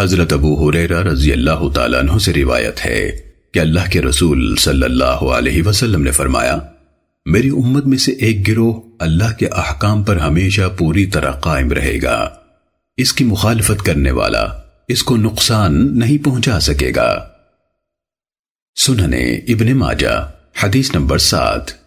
حضرت ابو حریرہ رضی اللہ تعالیٰ عنہ سے روایت ہے کہ اللہ کے رسول صلی اللہ علیہ وسلم نے فرمایا، میری امت میں سے ایک گروہ اللہ کے احکام پر ہمیشہ پوری طرح قائم رہے گا۔ اس کی مخالفت کرنے والا اس کو نقصان نہیں پہنچا سکے گا۔ سننے ابن ماجہ، حدیث نمبر سات۔